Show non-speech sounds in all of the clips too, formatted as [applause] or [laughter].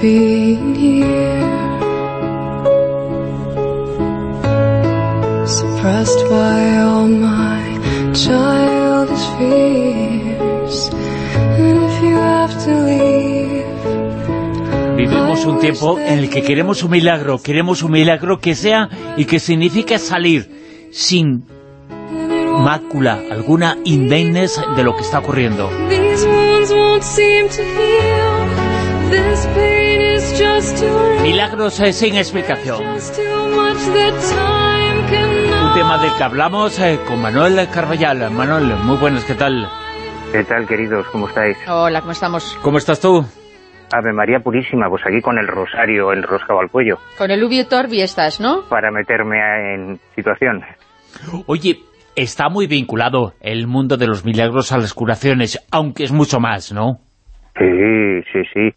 here. Suppressed by all my childish fears. And if you have to leave, Vivimos un tiempo en el que queremos un milagro, queremos un milagro que sea y que signifique salir sin mácula alguna indemnes de lo que está ocurriendo. these wounds won't seem to heal. This pain Milagros eh, sin explicación. Un tema del que hablamos eh, con Manuel Carvallal. Manuel, muy buenas, ¿qué tal? ¿Qué tal, queridos? ¿Cómo estáis? Hola, ¿cómo estamos? ¿Cómo estás tú? Ave María Purísima, pues aquí con el rosario enroscado al cuello Con el Ubi Torbi estás, ¿no? para meterme en situación. Oye, está muy vinculado el mundo de los milagros a las curaciones, aunque es mucho más, ¿no? Sí, sí, sí.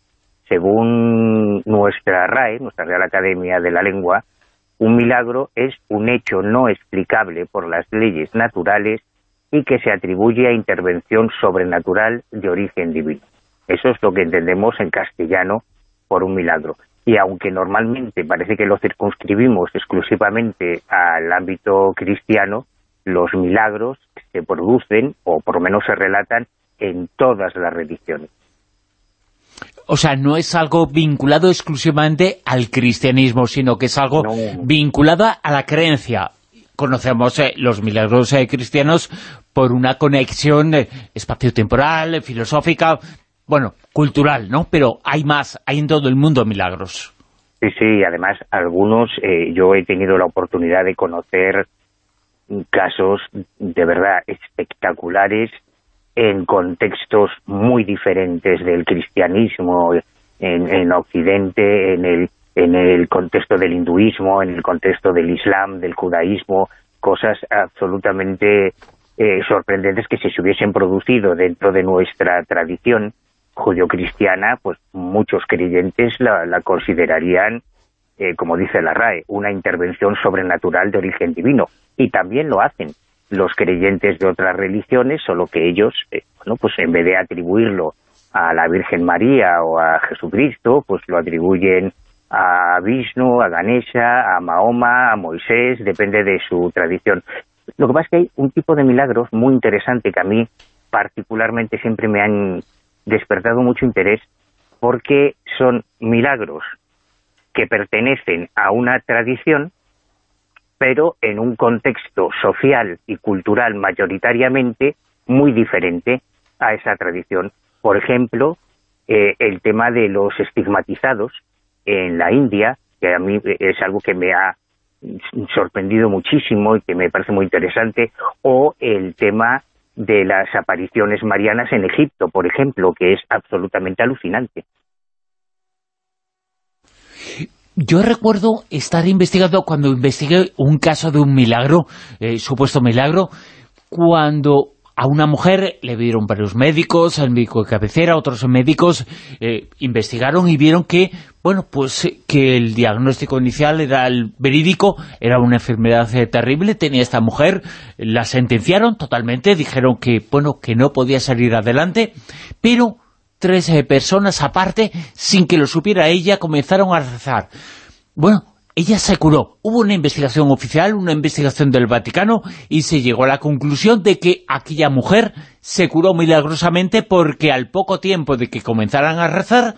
Según nuestra RAE, nuestra Real Academia de la Lengua, un milagro es un hecho no explicable por las leyes naturales y que se atribuye a intervención sobrenatural de origen divino. Eso es lo que entendemos en castellano por un milagro. Y aunque normalmente parece que lo circunscribimos exclusivamente al ámbito cristiano, los milagros se producen, o por lo menos se relatan, en todas las religiones. O sea, no es algo vinculado exclusivamente al cristianismo, sino que es algo No. vinculado a la creencia. Conocemos eh, los milagros eh, cristianos por una conexión eh, espaciotemporal, filosófica, bueno, cultural, ¿no? Pero hay más, hay en todo el mundo milagros. Sí, sí, además algunos, eh, yo he tenido la oportunidad de conocer casos de verdad espectaculares en contextos muy diferentes del cristianismo en, en Occidente, en el, en el contexto del hinduismo, en el contexto del islam, del judaísmo, cosas absolutamente eh, sorprendentes que si se hubiesen producido dentro de nuestra tradición judio-cristiana, pues muchos creyentes la, la considerarían, eh, como dice la RAE, una intervención sobrenatural de origen divino. Y también lo hacen los creyentes de otras religiones, solo que ellos, eh, bueno, pues en vez de atribuirlo a la Virgen María o a Jesucristo, pues lo atribuyen a Vishnu, a Ganesha, a Mahoma, a Moisés, depende de su tradición. Lo que pasa es que hay un tipo de milagros muy interesante que a mí particularmente siempre me han despertado mucho interés porque son milagros que pertenecen a una tradición pero en un contexto social y cultural mayoritariamente muy diferente a esa tradición. Por ejemplo, eh, el tema de los estigmatizados en la India, que a mí es algo que me ha sorprendido muchísimo y que me parece muy interesante, o el tema de las apariciones marianas en Egipto, por ejemplo, que es absolutamente alucinante. Yo recuerdo estar investigando, cuando investigué un caso de un milagro, eh, supuesto milagro, cuando a una mujer le vieron varios médicos, el médico de cabecera, otros médicos, eh, investigaron y vieron que, bueno, pues eh, que el diagnóstico inicial era el verídico, era una enfermedad eh, terrible, tenía esta mujer, la sentenciaron totalmente, dijeron que, bueno, que no podía salir adelante, pero tres personas aparte, sin que lo supiera ella, comenzaron a rezar. Bueno, ella se curó. Hubo una investigación oficial, una investigación del Vaticano, y se llegó a la conclusión de que aquella mujer se curó milagrosamente porque al poco tiempo de que comenzaran a rezar,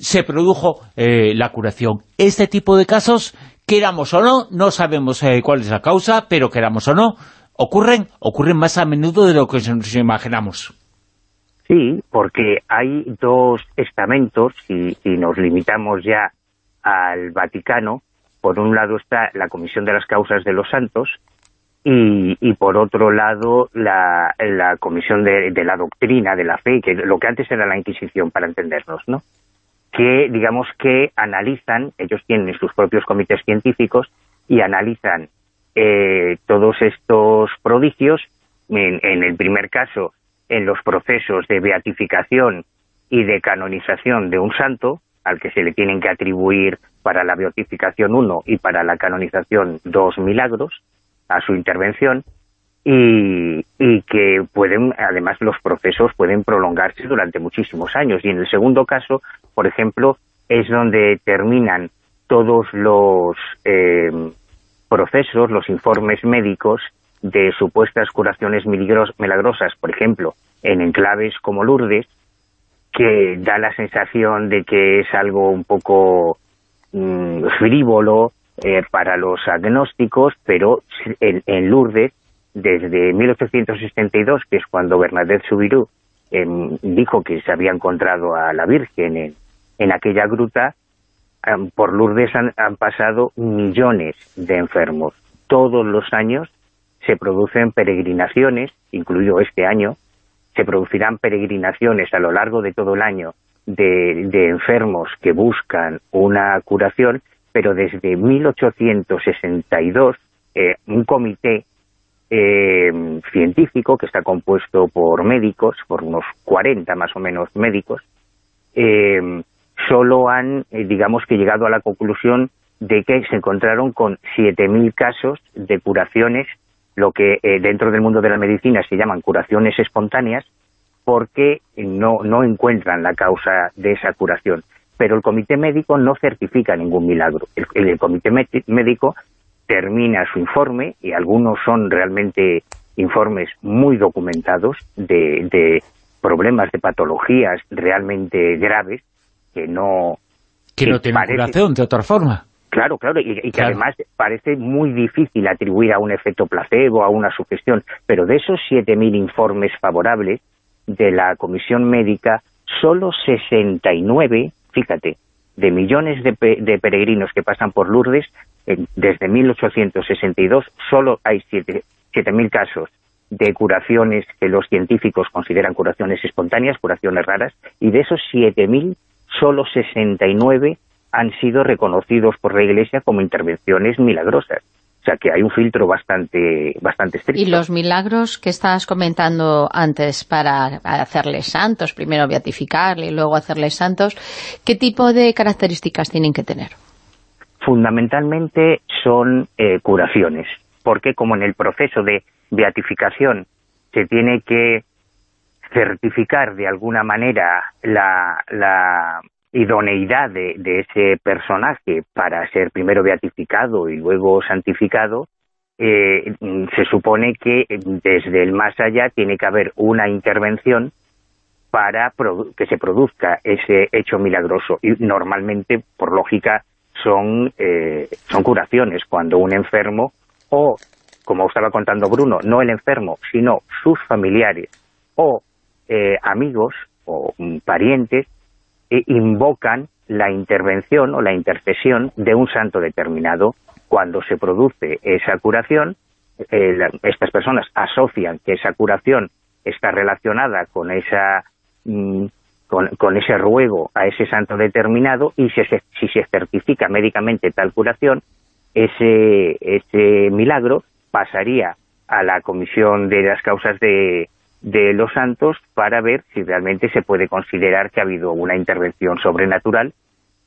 se produjo eh, la curación. Este tipo de casos, queramos o no, no sabemos eh, cuál es la causa, pero queramos o no, ocurren, ocurren más a menudo de lo que nos imaginamos. Sí, porque hay dos estamentos, si, si nos limitamos ya al Vaticano, por un lado está la Comisión de las Causas de los Santos y, y por otro lado la, la Comisión de, la Doctrina, de la Fe, que lo que antes era la Inquisición, para entendernos, ¿no? que digamos que analizan, ellos tienen sus propios comités científicos y analizan eh, todos estos prodigios, en el primer caso en los procesos de beatificación y de canonización de un santo, al que se le tienen que atribuir para la beatificación uno y para la canonización dos milagros a su intervención, y, que pueden, además los procesos pueden prolongarse durante muchísimos años. Y en el segundo caso, por ejemplo, es donde terminan todos los eh, procesos, los informes médicos de supuestas curaciones milagrosas, por ejemplo, en enclaves como Lourdes, que da la sensación de que es algo un poco mm, frívolo eh, para los agnósticos, pero en, Lourdes, desde 1862, que es cuando Bernadette Soubirous em, dijo que se había encontrado a la Virgen en, en aquella gruta, por Lourdes han, pasado millones de enfermos. Todos los años se producen peregrinaciones, incluido este año, se producirán peregrinaciones a lo largo de todo el año de, enfermos que buscan una curación, pero desde 1862 eh, un comité eh, científico que está compuesto por médicos, por unos 40 más o menos médicos, eh, solo han, digamos que llegado a la conclusión de que se encontraron con 7.000 casos de curaciones, lo que eh, dentro del mundo de la medicina se llaman curaciones espontáneas, porque no, no encuentran la causa de esa curación. Pero el comité médico no certifica ningún milagro. El, comité médico termina su informe, y algunos son realmente informes muy documentados de, de problemas, de patologías realmente graves, que no... Que, no tiene curación, de otra forma. Claro, claro, y, que además parece muy difícil atribuir a un efecto placebo, a una sugestión, pero de esos 7.000 informes favorables de la Comisión Médica, solo 69, fíjate, de millones de, peregrinos que pasan por Lourdes, desde 1862 solo hay 7.000 casos de curaciones que los científicos consideran curaciones espontáneas, curaciones raras, y de esos 7.000 solo 69 han sido reconocidos por la Iglesia como intervenciones milagrosas. O sea que hay un filtro bastante, bastante estricto. Y los milagros que estabas comentando antes para hacerles santos, primero beatificarle y luego hacerles santos, ¿qué tipo de características tienen que tener? Fundamentalmente son eh, curaciones, porque como en el proceso de beatificación se tiene que certificar de alguna manera la, idoneidad de, ese personaje para ser primero beatificado y luego santificado, eh, se supone que desde el más allá tiene que haber una intervención para que se produzca ese hecho milagroso. Y normalmente, por lógica, son, eh, son curaciones. Cuando un enfermo, o como estaba contando Bruno, no el enfermo, sino sus familiares, o eh, amigos o mm, parientes eh, invocan la intervención o la intercesión de un santo determinado. Cuando se produce esa curación, eh, estas personas asocian que esa curación está relacionada con esa mm, con, ese ruego a ese santo determinado y si se, si se certifica médicamente tal curación, ese, ese milagro pasaría a la comisión de las causas de, de los santos para ver si realmente se puede considerar que ha habido una intervención sobrenatural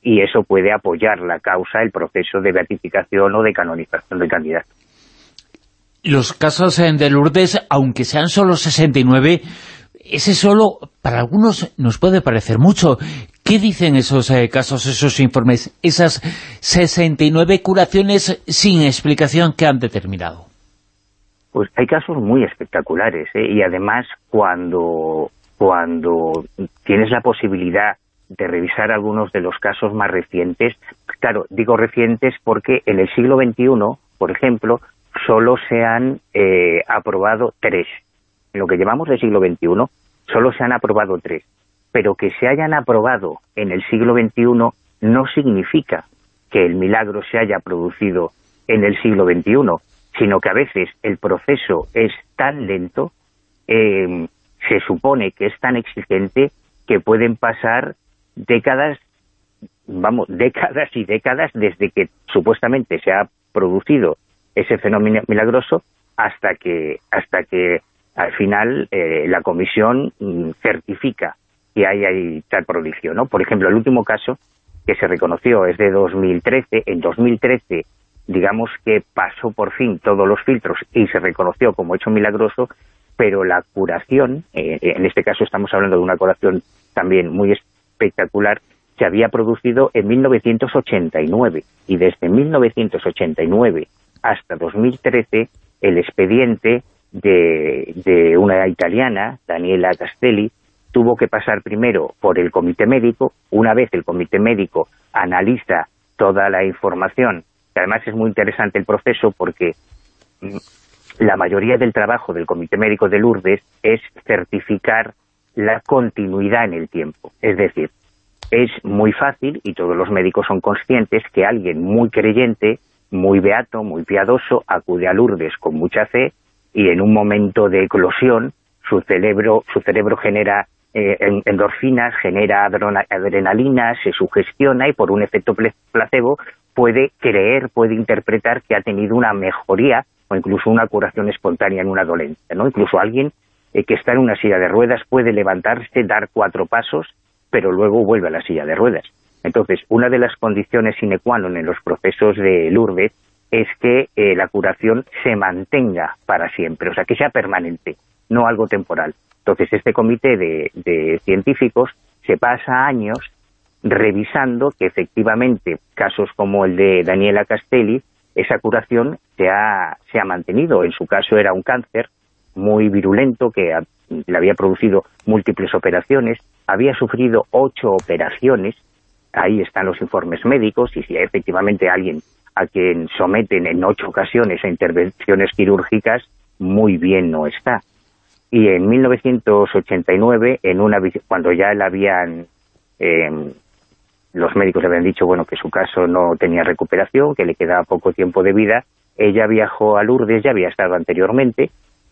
y eso puede apoyar la causa, el proceso de beatificación o de canonización del candidato. Los casos de Lourdes, aunque sean solo 69, ese solo, para algunos, nos puede parecer mucho. ¿Qué dicen esos eh, casos, esos informes, esas 69 curaciones sin explicación que han determinado? Pues hay casos muy espectaculares ¿eh? y además cuando, cuando tienes la posibilidad de revisar algunos de los casos más recientes, claro, digo recientes porque en el siglo XXI, por ejemplo, solo se han eh, aprobado tres. En lo que llevamos del siglo XXI, solo se han aprobado tres. Pero que se hayan aprobado en el siglo XXI no significa que el milagro se haya producido en el siglo XXI sino que a veces el proceso es tan lento, eh, se supone que es tan exigente que pueden pasar décadas, vamos, décadas y décadas desde que supuestamente se ha producido ese fenómeno milagroso hasta que, hasta que al final eh, la comisión mm, certifica que hay, hay tal prodigio, ¿no? Por ejemplo, el último caso que se reconoció es de 2013. En 2013 digamos que pasó por fin todos los filtros y se reconoció como hecho milagroso, pero la curación, eh, en este caso estamos hablando de una curación también muy espectacular, se había producido en 1989 y desde 1989 hasta 2013 el expediente de, de una italiana, Daniela Castelli, tuvo que pasar primero por el comité médico, una vez el comité médico analiza toda la información, que además es muy interesante el proceso porque mm, la mayoría del trabajo del comité médico de Lourdes es certificar la continuidad en el tiempo. Es decir, es muy fácil, y todos los médicos son conscientes, que alguien muy creyente, muy beato, muy piadoso, acude a Lourdes con mucha fe y en un momento de eclosión su cerebro, su cerebro genera eh, endorfinas, genera adrenalina, se sugestiona y por un efecto placebo puede creer, puede interpretar que ha tenido una mejoría o incluso una curación espontánea en una dolencia. ¿no? Incluso alguien eh, que está en una silla de ruedas puede levantarse, dar cuatro pasos, pero luego vuelve a la silla de ruedas. Entonces, una de las condiciones sine qua non en los procesos de Lourdes es que eh, la curación se mantenga para siempre, o sea, que sea permanente, no algo temporal. Entonces, este comité de, de científicos se pasa años revisando que efectivamente casos como el de Daniela Castelli, esa curación se ha, se ha mantenido. En su caso era un cáncer muy virulento que le había producido múltiples operaciones, había sufrido ocho operaciones, ahí están los informes médicos, y si efectivamente alguien a quien someten en ocho ocasiones a intervenciones quirúrgicas, muy bien no está. Y en 1989, en una cuando ya le habían... Em, los médicos le habían dicho bueno que su caso no tenía recuperación, que le quedaba poco tiempo de vida, ella viajó a Lourdes, ya había estado anteriormente,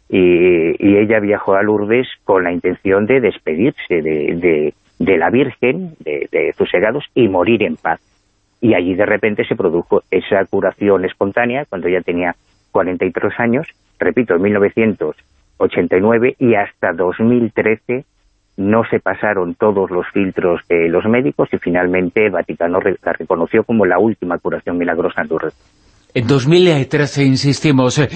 y, ella viajó a Lourdes con la intención de despedirse de, de, la Virgen, de, sus hegados, y morir en paz. Y allí de repente se produjo esa curación espontánea cuando ya tenía 43 años, repito, en 1989 y hasta 2013 no se pasaron todos los filtros de los médicos y finalmente Vaticano la reconoció como la última curación milagrosa en Lourdes. En 2013, insistimos, eh,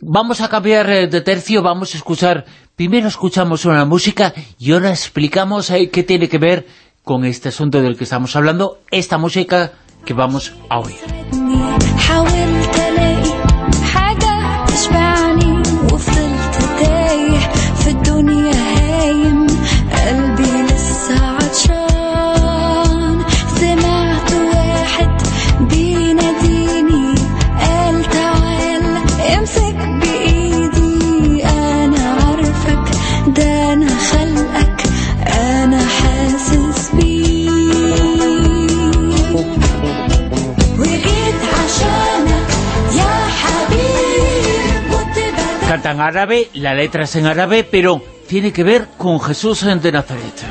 vamos a cambiar eh, de tercio, vamos a escuchar, primero escuchamos una música y ahora explicamos eh, qué tiene que ver con este asunto del que estamos hablando, esta música que vamos a oír. En árabe, la letra es en árabe, pero tiene que ver con Jesús de Nazaret.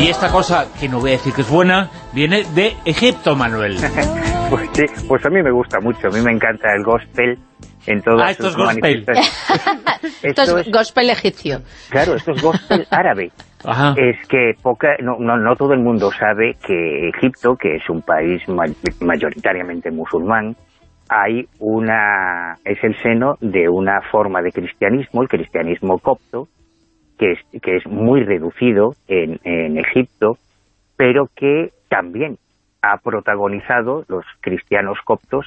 Y esta cosa, que no voy a decir que es buena, viene de Egipto, Manuel. [laughs] pues sí, pues a mí me gusta mucho, a mí me encanta el gospel en todas ah, esto es gospel. [laughs] esto, es gospel egipcio. Claro, esto es gospel [laughs] árabe. Es que poca, no, no, todo el mundo sabe que Egipto, que es un país mayoritariamente musulmán, hay una es el seno de una forma de cristianismo, el cristianismo copto, que es, que es muy reducido en, en Egipto, pero que también ha protagonizado los cristianos coptos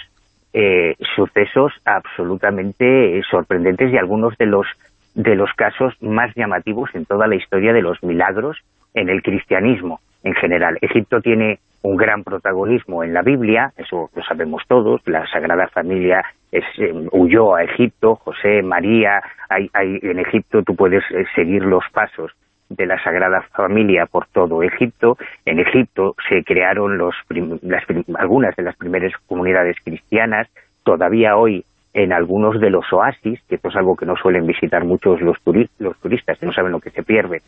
eh, sucesos absolutamente sorprendentes y algunos de los de los casos más llamativos en toda la historia de los milagros en el cristianismo en general. Egipto tiene un gran protagonismo en la Biblia, eso lo sabemos todos, la Sagrada Familia es, eh, huyó a Egipto, José, María, hay, hay, en Egipto tú puedes eh, seguir los pasos de la Sagrada Familia por todo Egipto. En Egipto se crearon los las algunas de las primeras comunidades cristianas. Todavía hoy en algunos de los oasis, que esto es algo que no suelen visitar muchos los, los turistas, que no saben lo que se pierde,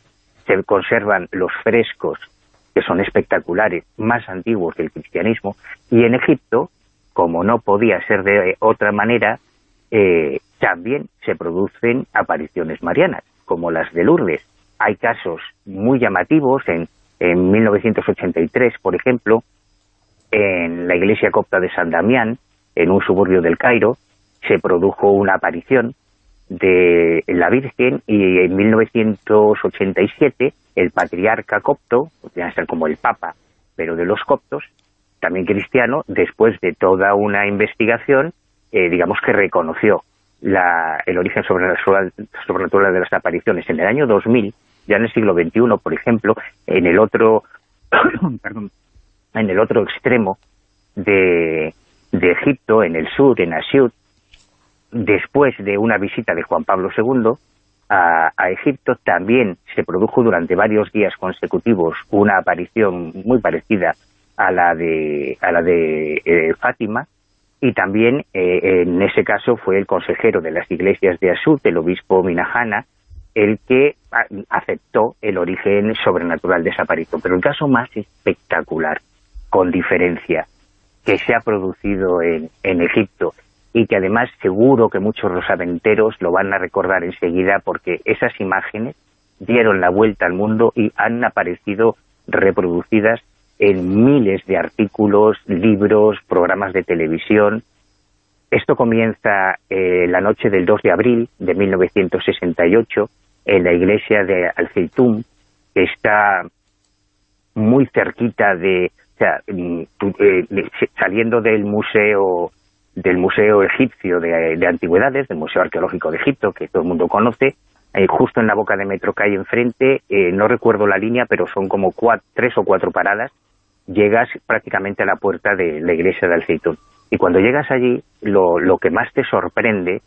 se conservan los frescos, que son espectaculares, más antiguos del cristianismo, y en Egipto, como no podía ser de otra manera, eh, también se producen apariciones marianas, como las de Lourdes, hay casos muy llamativos, en, en 1983, por ejemplo, en la iglesia copta de San Damián, en un suburbio del Cairo, se produjo una aparición de la Virgen y en 1987 el patriarca copto, podría ser como el papa, pero de los coptos, también cristiano, después de toda una investigación, eh, digamos que reconoció el origen sobrenatural, sobrenatural de las apariciones. En el año 2000, ya en el siglo XXI, por ejemplo, en el otro, [coughs] perdón, en el otro extremo de, de Egipto, en el sur, en Asiut, después de una visita de Juan Pablo II a, Egipto, también se produjo durante varios días consecutivos una aparición muy parecida a la de, a la de eh, Fátima, y también eh, en ese caso fue el consejero de las iglesias de Asut, el obispo Minahana, el que aceptó el origen sobrenatural de esa aparición. Pero el caso más espectacular, con diferencia, que se ha producido en, en Egipto y que además seguro que muchos rosaventeros lo van a recordar enseguida porque esas imágenes dieron la vuelta al mundo y han aparecido reproducidas en miles de artículos, libros, programas de televisión. Esto comienza eh, la noche del 2 de abril de 1968 en la iglesia de al que está muy cerquita de, o sea, mm, eh, saliendo del museo del Museo Egipcio de, Antigüedades, del Museo Arqueológico de Egipto, que todo el mundo conoce, eh, justo en la boca de metro que hay enfrente, eh, no recuerdo la línea, pero son como tres o cuatro paradas, llegas prácticamente a la puerta de la iglesia de Alceitún. Y cuando llegas allí, lo, que más te sorprende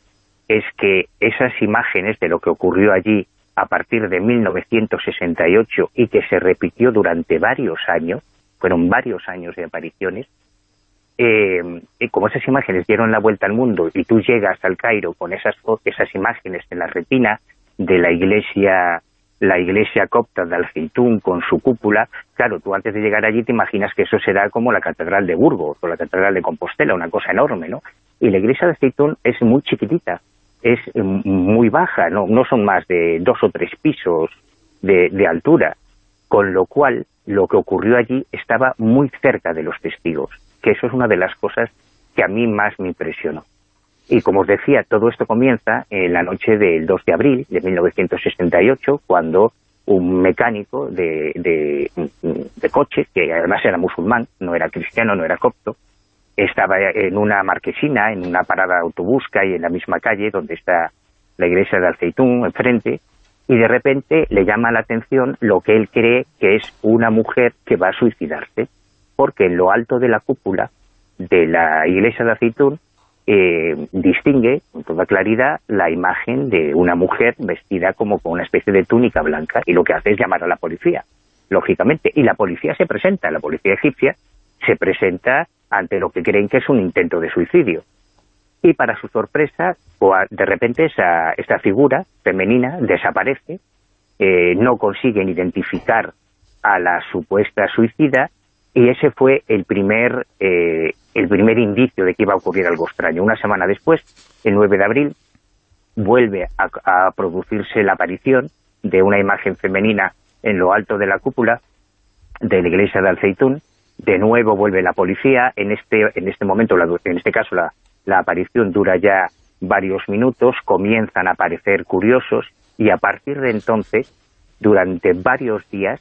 es que esas imágenes de lo que ocurrió allí a partir de 1968 y que se repitió durante varios años, fueron varios años de apariciones, eh, como esas imágenes dieron la vuelta al mundo y tú llegas al Cairo con esas, esas imágenes en la retina de la iglesia la iglesia copta de Alceitún con su cúpula, claro, tú antes de llegar allí te imaginas que eso será como la catedral de Burgos o la catedral de Compostela, una cosa enorme, ¿no? Y la iglesia de Alceitún es muy chiquitita, es muy baja, no, no son más de dos o tres pisos de, de altura, con lo cual lo que ocurrió allí estaba muy cerca de los testigos que eso es una de las cosas que a mí más me impresionó. Y como os decía, todo esto comienza en la noche del 2 de abril de 1968, cuando un mecánico de, de, coche, que además era musulmán, no era cristiano, no era copto, estaba en una marquesina, en una parada de autobús que hay en la misma calle donde está la iglesia de Alceitún, enfrente, y de repente le llama la atención lo que él cree que es una mujer que va a suicidarse porque en lo alto de la cúpula de la iglesia de Aceitún eh, distingue con toda claridad la imagen de una mujer vestida como con una especie de túnica blanca y lo que hace es llamar a la policía, lógicamente. Y la policía se presenta, la policía egipcia se presenta ante lo que creen que es un intento de suicidio. Y para su sorpresa, de repente esa, esta figura femenina desaparece, eh, no consiguen identificar a la supuesta suicida y ese fue el primer, eh, el primer indicio de que iba a ocurrir algo extraño. Una semana después, el 9 de abril, vuelve a, producirse la aparición de una imagen femenina en lo alto de la cúpula de la iglesia de Alceitún. De nuevo vuelve la policía. En este, en este momento, en este caso, la, la aparición dura ya varios minutos. Comienzan a aparecer curiosos y a partir de entonces, durante varios días,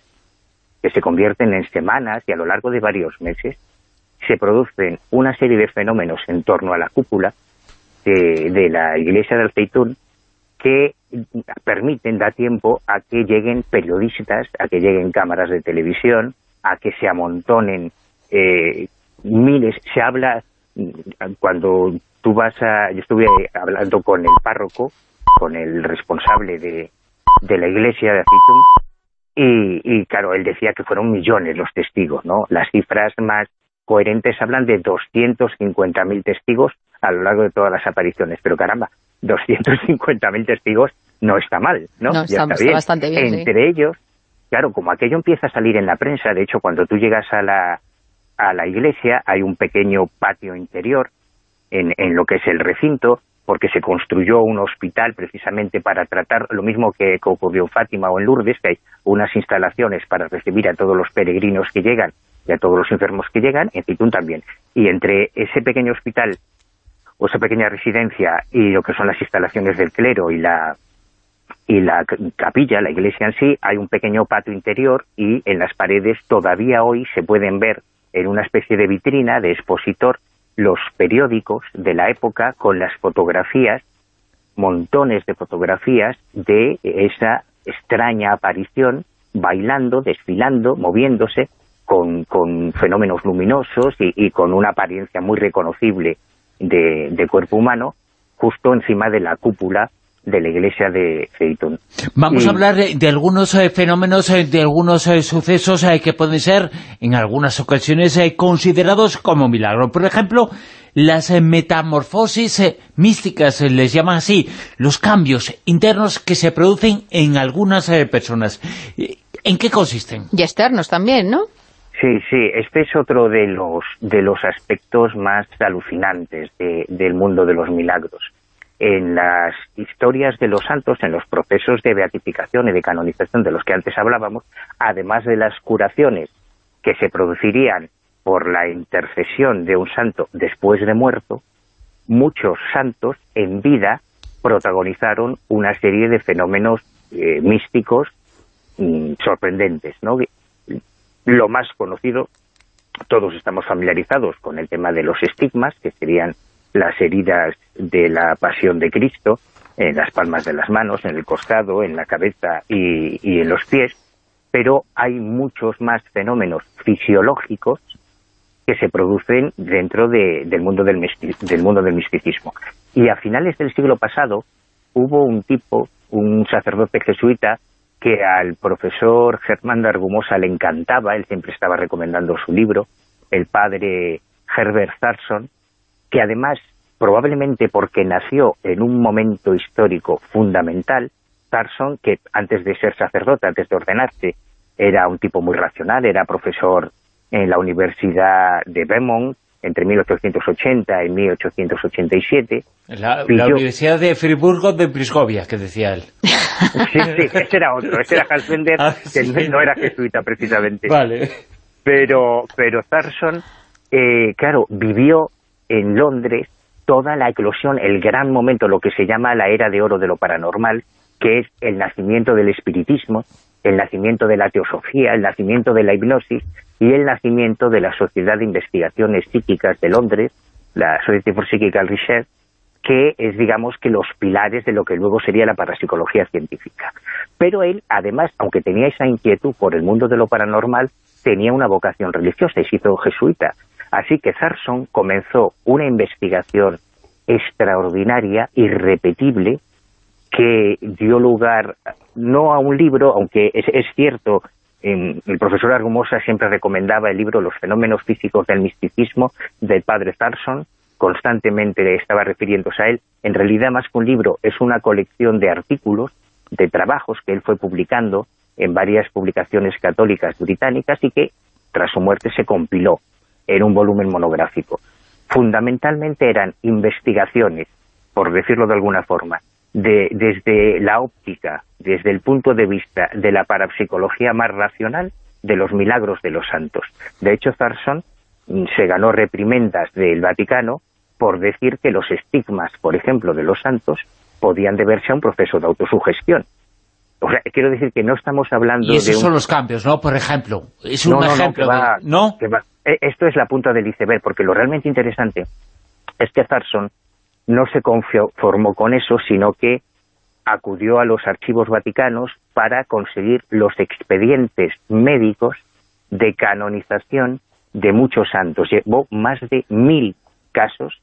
que se convierten en semanas y a lo largo de varios meses se producen una serie de fenómenos en torno a la cúpula de, la iglesia del Aceitún que permiten, da tiempo a que lleguen periodistas, a que lleguen cámaras de televisión, a que se amontonen eh, miles, se habla, cuando tú vas a, yo estuve hablando con el párroco, con el responsable de, la iglesia de Aceitún, y, claro, él decía que fueron millones los testigos, ¿no? Las cifras más coherentes hablan de 250.000 testigos a lo largo de todas las apariciones. Pero caramba, 250.000 testigos no está mal, ¿no? ya está, bien. bastante bien, Entre ellos, claro, como aquello empieza a salir en la prensa, de hecho, cuando tú llegas a la, a la iglesia hay un pequeño patio interior en, en lo que es el recinto, porque se construyó un hospital precisamente para tratar lo mismo que, ocurrió en Fátima o en Lourdes, que hay unas instalaciones para recibir a todos los peregrinos que llegan y a todos los enfermos que llegan, en Citún también. Y entre ese pequeño hospital o esa pequeña residencia y lo que son las instalaciones del clero y la y la capilla, la iglesia en sí, hay un pequeño patio interior y en las paredes todavía hoy se pueden ver en una especie de vitrina de expositor los periódicos de la época con las fotografías, montones de fotografías de esa extraña aparición bailando, desfilando, moviéndose con, con fenómenos luminosos y, con una apariencia muy reconocible de, cuerpo humano justo encima de la cúpula de la iglesia de Feitón. Vamos a hablar de, algunos eh, fenómenos, eh, de algunos eh, sucesos que pueden ser, en algunas ocasiones, considerados como milagro. Por ejemplo, las metamorfosis místicas, les llaman así, los cambios internos que se producen en algunas personas. ¿En qué consisten? Y externos también, ¿no? Sí, sí, este es otro de los, de los aspectos más alucinantes del mundo de los milagros. En las historias de los santos, en los procesos de beatificación y de canonización de los que antes hablábamos, además de las curaciones que se producirían por la intercesión de un santo después de muerto, muchos santos en vida protagonizaron una serie de fenómenos eh, místicos mm, sorprendentes, ¿no? Lo más conocido, todos estamos familiarizados con el tema de los estigmas, que serían las heridas de la pasión de Cristo, en las palmas de las manos, en el costado, en la cabeza y, en los pies, pero hay muchos más fenómenos fisiológicos que se producen dentro del, mundo del, del mundo del misticismo. Y a finales del siglo pasado hubo un tipo, un sacerdote jesuita, que al profesor Germán de Argumosa le encantaba, él siempre estaba recomendando su libro, el padre Herbert Zarson, que además, probablemente porque nació en un momento histórico fundamental, Zarson, que antes de ser sacerdote, antes de ordenarse, era un tipo muy racional, era profesor en la Universidad de Beaumont, entre 1880 y 1887. La, la Universidad de Friburgo de Brisgovia, que decía él. Sí, sí, ese era otro, ese era Halsbender, [laughs] ah, que no era jesuita precisamente. Vale. Pero, pero Zarson, eh, claro, vivió en Londres toda la eclosión, el gran momento, lo que se llama la era de oro de lo paranormal, que es el nacimiento del espiritismo, el nacimiento de la teosofía, el nacimiento de la hipnosis y el nacimiento de la Sociedad de Investigaciones Psíquicas de Londres, la Society for Psychical Research, que es, digamos, que los pilares de lo que luego sería la parapsicología científica. Pero él, además, aunque tenía esa inquietud por el mundo de lo paranormal, tenía una vocación religiosa y se hizo jesuita. Así que Zarson comenzó una investigación extraordinaria, irrepetible, que dio lugar no a un libro, aunque es, cierto, el profesor Argumosa siempre recomendaba el libro Los fenómenos físicos del misticismo del padre Zarson, constantemente estaba refiriéndose a él, en realidad más que un libro es una colección de artículos, de trabajos que él fue publicando en varias publicaciones católicas británicas y que tras su muerte se compiló en un volumen monográfico. Fundamentalmente eran investigaciones, por decirlo de alguna forma, de, desde la óptica, desde el punto de vista de la parapsicología más racional, de los milagros de los santos. De hecho, Zarson se ganó reprimendas del Vaticano por decir que los estigmas, por ejemplo, de los santos, podían deberse a un proceso de autosugestión. O sea, quiero decir que no estamos hablando y esos son los cambios, ¿no? Por ejemplo, es un ejemplo ¿no? E, esto es la punta del iceberg, porque lo realmente interesante es que Zarson no se conformó con eso, sino que acudió a los archivos vaticanos para conseguir los expedientes médicos de canonización de muchos santos. Llevó más de mil casos,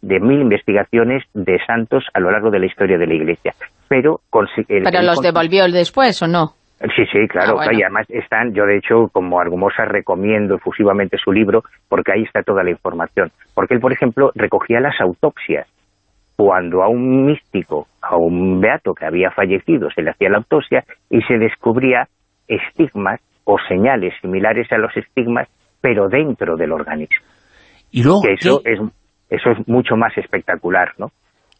de mil investigaciones de santos a lo largo de la historia de la Iglesia. Pero, ¿Pero los devolvió después o no? Sí, sí, claro, ah, y además están, yo de hecho, como Argumosa recomiendo efusivamente su libro, porque ahí está toda la información. Porque él, por ejemplo, recogía las autopsias. Cuando a un místico, a un beato que había fallecido, se le hacía la autopsia y se descubría estigmas o señales similares a los estigmas pero dentro del organismo. Y luego, eso, es, eso es mucho más espectacular, ¿no?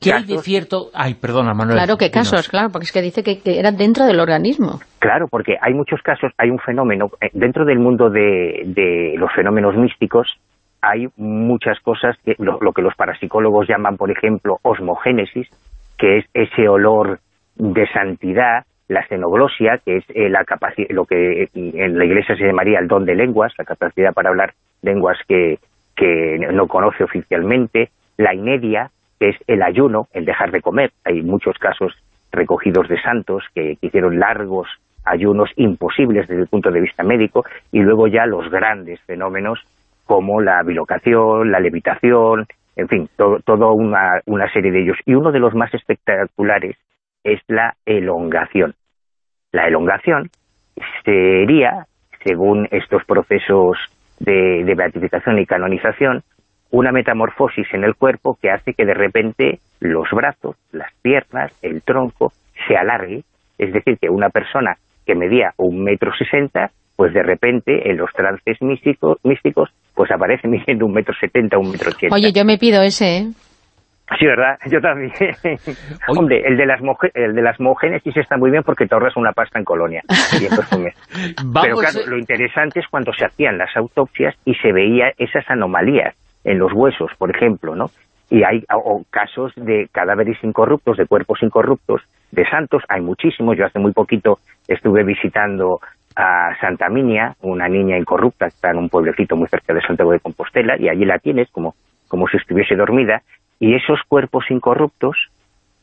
¿Qué hay de cierto...? Ay, perdona, Manuel. Claro, ¿qué casos? Claro, porque es que dice que, eran dentro del organismo. Claro, porque hay muchos casos, hay un fenómeno, eh, dentro del mundo de, los fenómenos místicos, hay muchas cosas, que lo, que los parapsicólogos llaman, por ejemplo, osmogénesis, que es ese olor de santidad, la xenoglosia, que es eh, la capacidad, lo que en la iglesia se llamaría el don de lenguas, la capacidad para hablar lenguas que, no conoce oficialmente, la inedia, que es el ayuno, el dejar de comer. Hay muchos casos recogidos de santos que, hicieron largos ayunos imposibles desde el punto de vista médico, y luego ya los grandes fenómenos como la bilocación, la levitación, en fin, toda una, serie de ellos. Y uno de los más espectaculares es la elongación. La elongación sería, según estos procesos de, de beatificación y canonización, una metamorfosis en el cuerpo que hace que de repente los brazos, las piernas, el tronco se alargue, es decir, que una persona que medía un metro sesenta, pues de repente en los trances místicos pues aparece [laughs] midiendo un metro setenta, un metro ochenta. Oye, yo me pido ese, ¿eh? Sí, ¿verdad? [laughs] Yo también. [laughs] Hombre, el de, las el de las mogénesis está muy bien porque te ahorras una pasta en colonia. Pero claro, lo interesante es cuando se hacían las autopsias y se veía esas anomalías en los huesos, por ejemplo, ¿no? Y hay casos de cadáveres incorruptos, de cuerpos incorruptos, de santos, hay muchísimos. Yo hace muy poquito estuve visitando a Santa Minia, una niña incorrupta que está en un pueblecito muy cerca de Santiago de Compostela, y allí la tienes como, como si estuviese dormida, y esos cuerpos incorruptos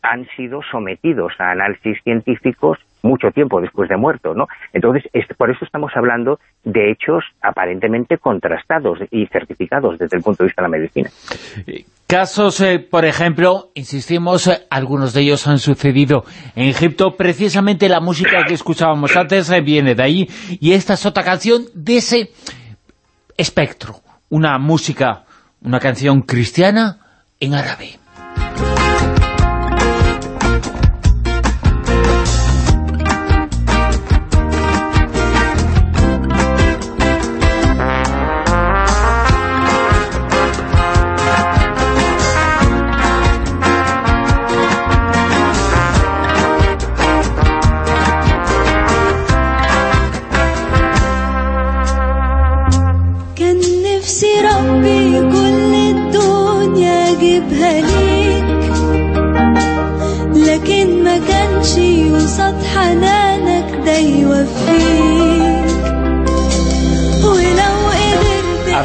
han sido sometidos a análisis científicos mucho tiempo después de muerto, ¿no? Entonces, por eso estamos hablando de hechos aparentemente contrastados y certificados desde el punto de vista de la medicina. Eh, casos, eh, por ejemplo, insistimos, eh, algunos de ellos han sucedido en Egipto. Precisamente la música que escuchábamos antes viene de ahí. Y esta es otra canción de ese espectro. Una música, una canción cristiana en árabe.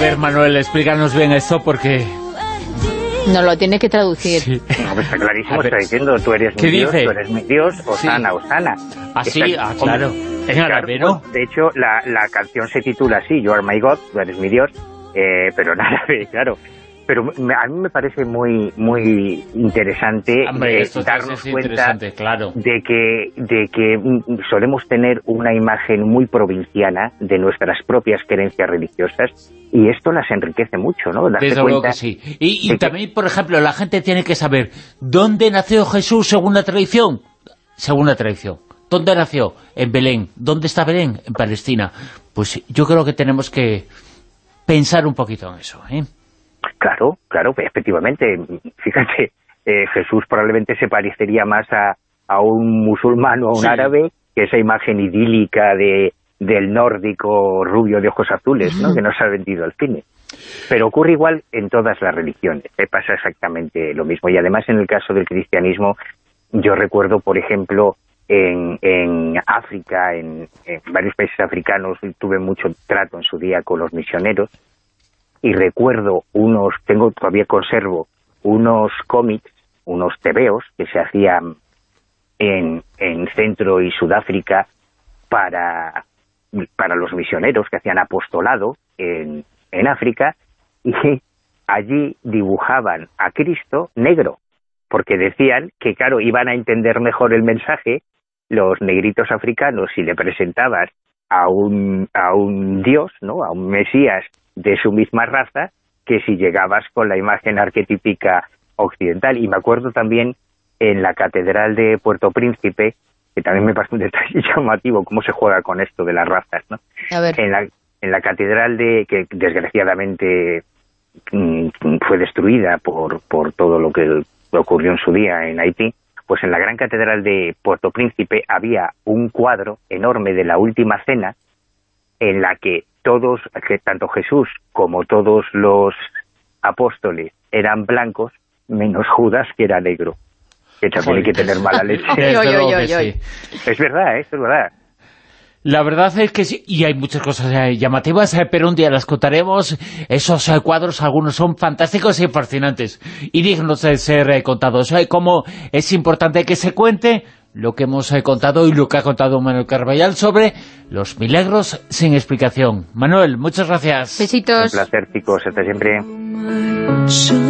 Ver, Manuel, explícanos bien esto porque... No lo tiene que traducir. está clarísimo, está diciendo, tú eres mi Dios, tú eres mi Dios, Osana, Osana. Ah, sí, ah, claro. En árabe, ¿no? De hecho, la, la canción se titula así, You are my God, tú eres mi Dios, eh, pero [laughs] en árabe, claro pero a mí me parece muy muy interesante eh, darnos cuenta claro. de que de que mm, solemos tener una imagen muy provinciana de nuestras propias creencias religiosas y esto las enriquece mucho, ¿no? Desde luego que sí. Y, también, por ejemplo, la gente tiene que saber ¿dónde nació Jesús según la tradición? Según la tradición. ¿Dónde nació? En Belén. ¿Dónde está Belén? En Palestina. Pues yo creo que tenemos que pensar un poquito en eso, ¿eh? Claro, claro, efectivamente. Fíjate, eh, Jesús probablemente se parecería más a, a un musulmán o a un árabe que esa imagen idílica de, del nórdico rubio de ojos azules, ¿no? que nos ha vendido al cine. Pero ocurre igual en todas las religiones, ¿eh? pasa exactamente lo mismo. Y además en el caso del cristianismo, yo recuerdo, por ejemplo, en, en África, en, en varios países africanos, tuve mucho trato en su día con los misioneros, y recuerdo unos, tengo todavía conservo, unos cómics, unos tebeos que se hacían en, en Centro y Sudáfrica para, para los misioneros que hacían apostolado en, en África y [laughs] allí dibujaban a Cristo negro, porque decían que, claro, iban a entender mejor el mensaje los negritos africanos si le presentaban a un, a un dios, ¿no? a un mesías de su misma raza que si llegabas con la imagen arquetípica occidental. Y me acuerdo también en la Catedral de Puerto Príncipe, que también me parece un [laughs] detalle llamativo cómo se juega con esto de las razas, ¿no? En la, en la Catedral de, que desgraciadamente mm, fue destruida por, por todo lo que ocurrió en su día en Haití, pues en la Gran Catedral de Puerto Príncipe había un cuadro enorme de la Última Cena en la que todos, que tanto Jesús como todos los apóstoles eran blancos, menos Judas, que era negro. Que también hay que tener mala [laughs] leche. Es verdad, ¿eh? es verdad. La verdad es que sí, y hay muchas cosas eh, llamativas, eh, pero un día las contaremos. Esos cuadros, algunos son fantásticos y fascinantes, y dignos de ser contados. Como es importante que se cuente lo que hemos contado y lo que ha contado Manuel Carballal sobre los milagros sin explicación. Manuel, muchas gracias. Besitos. Un placer, chicos. Hasta siempre.